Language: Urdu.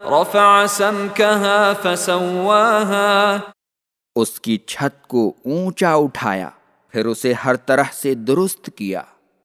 رفع سمكها فسواها۔ اس کی چھت کو اونچا اٹھایا، پھر اسے ہر طرح سے درست کیا۔